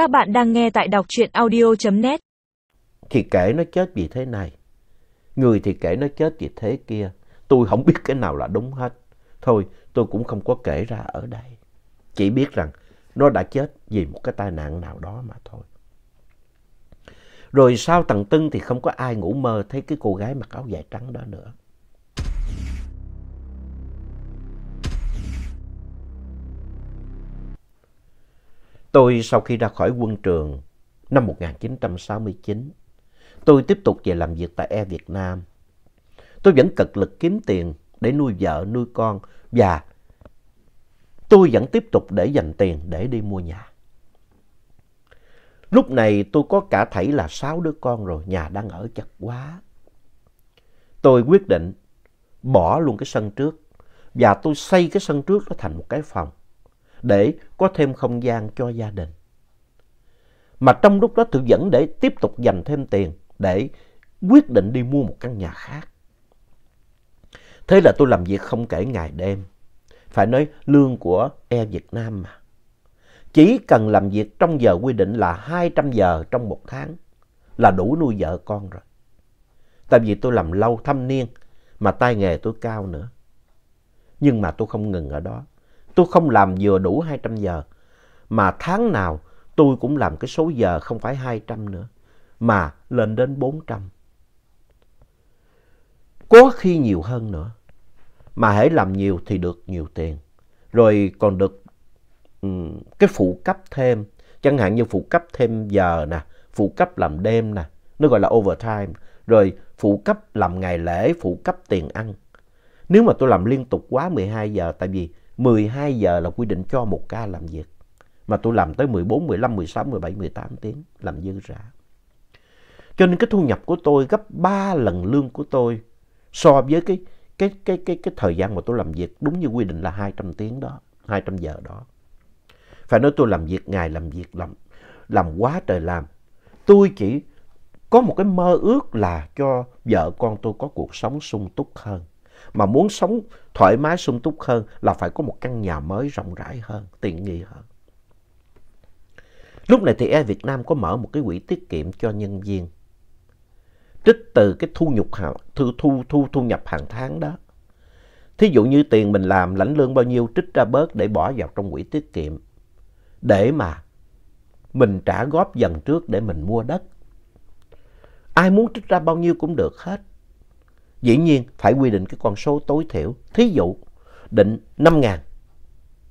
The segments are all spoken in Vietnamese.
Các bạn đang nghe tại đọc truyện audio.net. Thì kể nó chết vì thế này. Người thì kể nó chết vì thế kia. Tôi không biết cái nào là đúng hết. Thôi, tôi cũng không có kể ra ở đây. Chỉ biết rằng nó đã chết vì một cái tai nạn nào đó mà thôi. Rồi sau tầng tưng thì không có ai ngủ mơ thấy cái cô gái mặc áo dài trắng đó nữa. Tôi sau khi ra khỏi quân trường năm 1969, tôi tiếp tục về làm việc tại E Việt Nam. Tôi vẫn cực lực kiếm tiền để nuôi vợ, nuôi con và tôi vẫn tiếp tục để dành tiền để đi mua nhà. Lúc này tôi có cả thảy là sáu đứa con rồi, nhà đang ở chật quá. Tôi quyết định bỏ luôn cái sân trước và tôi xây cái sân trước nó thành một cái phòng để có thêm không gian cho gia đình. Mà trong lúc đó tôi vẫn để tiếp tục dành thêm tiền để quyết định đi mua một căn nhà khác. Thế là tôi làm việc không kể ngày đêm. Phải nói lương của Air Việt Nam mà. Chỉ cần làm việc trong giờ quy định là 200 giờ trong một tháng là đủ nuôi vợ con rồi. Tại vì tôi làm lâu thâm niên mà tay nghề tôi cao nữa. Nhưng mà tôi không ngừng ở đó. Tôi không làm vừa đủ 200 giờ. Mà tháng nào tôi cũng làm cái số giờ không phải 200 nữa. Mà lên đến 400. Có khi nhiều hơn nữa. Mà hãy làm nhiều thì được nhiều tiền. Rồi còn được um, cái phụ cấp thêm. Chẳng hạn như phụ cấp thêm giờ nè. Phụ cấp làm đêm nè. Nó gọi là overtime. Rồi phụ cấp làm ngày lễ, phụ cấp tiền ăn. Nếu mà tôi làm liên tục quá 12 giờ, tại vì 12 giờ là quy định cho một ca làm việc. Mà tôi làm tới 14, 15, 16, 17, 18 tiếng làm dư rã. Cho nên cái thu nhập của tôi gấp 3 lần lương của tôi so với cái, cái, cái, cái, cái thời gian mà tôi làm việc đúng như quy định là 200 tiếng đó, 200 giờ đó. Phải nói tôi làm việc ngày làm việc làm, làm quá trời làm. Tôi chỉ có một cái mơ ước là cho vợ con tôi có cuộc sống sung túc hơn. Mà muốn sống thoải mái sung túc hơn là phải có một căn nhà mới rộng rãi hơn, tiện nghi hơn. Lúc này thì Air Việt Nam có mở một cái quỹ tiết kiệm cho nhân viên. Trích từ cái thu, nhục, thu, thu, thu, thu nhập hàng tháng đó. Thí dụ như tiền mình làm lãnh lương bao nhiêu trích ra bớt để bỏ vào trong quỹ tiết kiệm. Để mà mình trả góp dần trước để mình mua đất. Ai muốn trích ra bao nhiêu cũng được hết. Dĩ nhiên phải quy định cái con số tối thiểu. Thí dụ định 5.000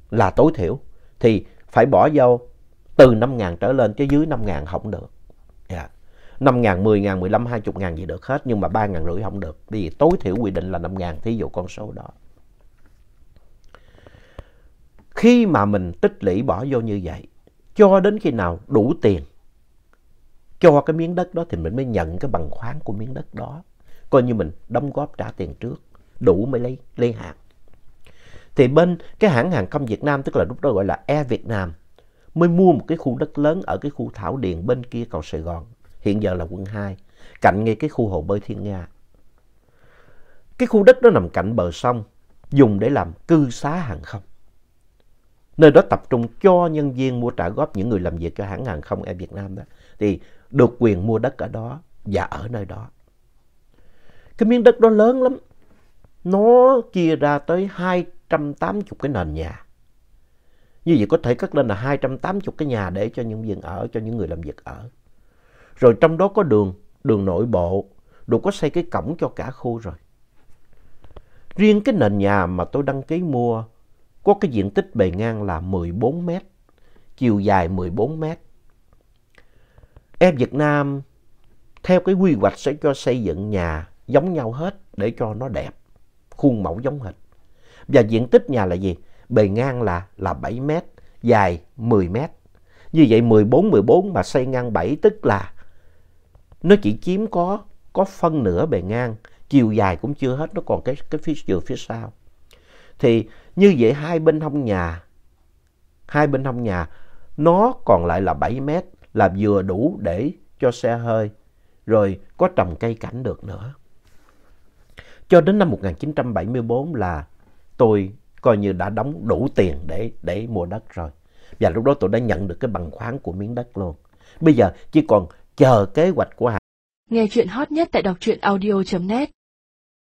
là tối thiểu thì phải bỏ vô từ 5.000 trở lên chứ dưới 5.000 không được. Yeah. 5.000, 10.000, 15, 20.000 gì được hết nhưng mà 3.000 rưỡi không được. Vì tối thiểu quy định là 5.000 thí dụ con số đó. Khi mà mình tích lũy bỏ vô như vậy cho đến khi nào đủ tiền cho cái miếng đất đó thì mình mới nhận cái bằng khoáng của miếng đất đó coi như mình đóng góp trả tiền trước, đủ mới lấy, lấy hàng. Thì bên cái hãng hàng không Việt Nam, tức là lúc đó gọi là Air Việt Nam, mới mua một cái khu đất lớn ở cái khu Thảo Điền bên kia cầu Sài Gòn, hiện giờ là quận 2, cạnh ngay cái khu hồ bơi Thiên Nga. Cái khu đất đó nằm cạnh bờ sông, dùng để làm cư xá hàng không. Nơi đó tập trung cho nhân viên mua trả góp những người làm việc cho hãng hàng không Air Việt Nam đó. Thì được quyền mua đất ở đó và ở nơi đó. Cái miếng đất đó lớn lắm. Nó chia ra tới 280 cái nền nhà. Như vậy có thể cất lên là 280 cái nhà để cho nhân viên ở, cho những người làm việc ở. Rồi trong đó có đường, đường nội bộ, đủ có xây cái cổng cho cả khu rồi. Riêng cái nền nhà mà tôi đăng ký mua có cái diện tích bề ngang là 14 mét, chiều dài 14 mét. Em Việt Nam theo cái quy hoạch sẽ cho xây dựng nhà giống nhau hết để cho nó đẹp, khuôn mẫu giống hệt. Và diện tích nhà là gì? Bề ngang là, là 7 mét, dài 10 mét. Như vậy 14, 14 mà xây ngang 7 tức là nó chỉ chiếm có, có phân nửa bề ngang, chiều dài cũng chưa hết, nó còn cái, cái phía chiều phía sau. Thì như vậy hai bên hông nhà, hai bên hông nhà, nó còn lại là 7 mét là vừa đủ để cho xe hơi, rồi có trồng cây cảnh được nữa. Cho đến năm 1974 là tôi coi như đã đóng đủ tiền để, để mua đất rồi. Và lúc đó tôi đã nhận được cái bằng khoáng của miếng đất luôn. Bây giờ chỉ còn chờ kế hoạch của Nghe chuyện hot nhất tại đọc truyện audio.net